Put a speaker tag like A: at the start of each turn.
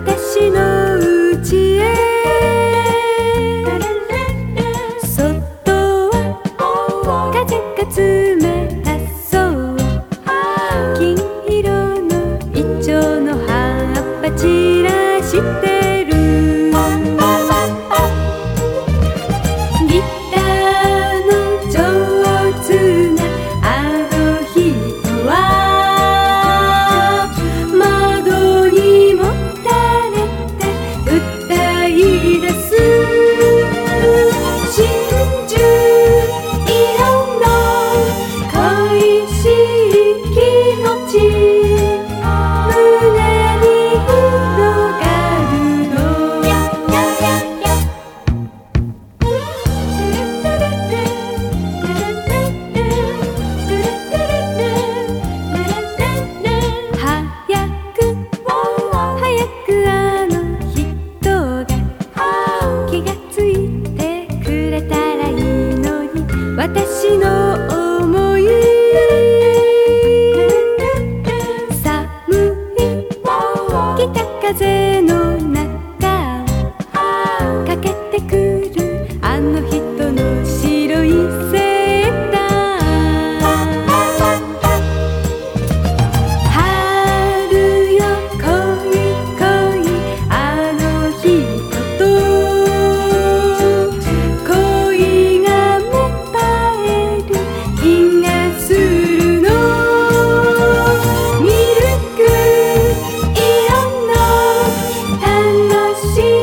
A: 私のうちへ」私の思い寒い北風の中かけてくるあの人の白い背。see